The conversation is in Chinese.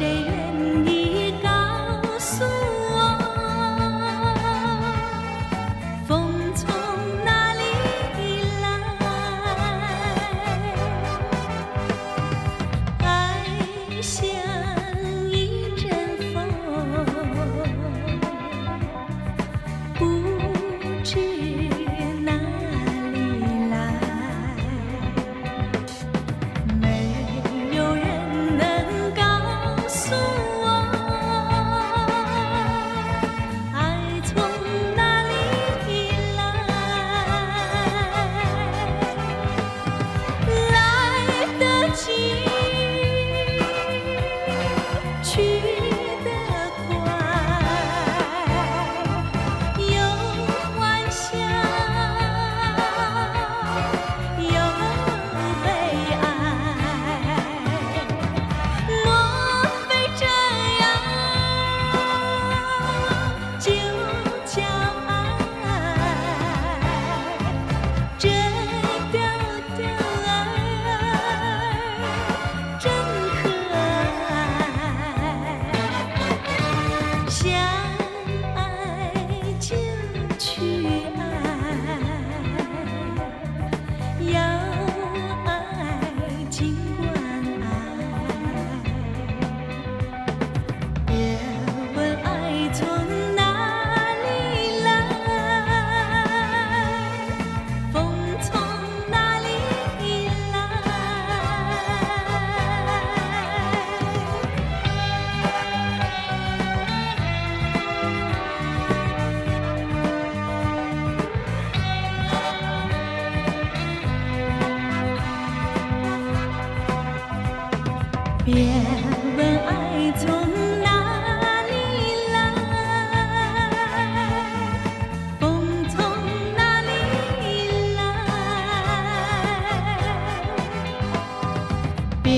谁人？别问爱从哪里来风从哪里来别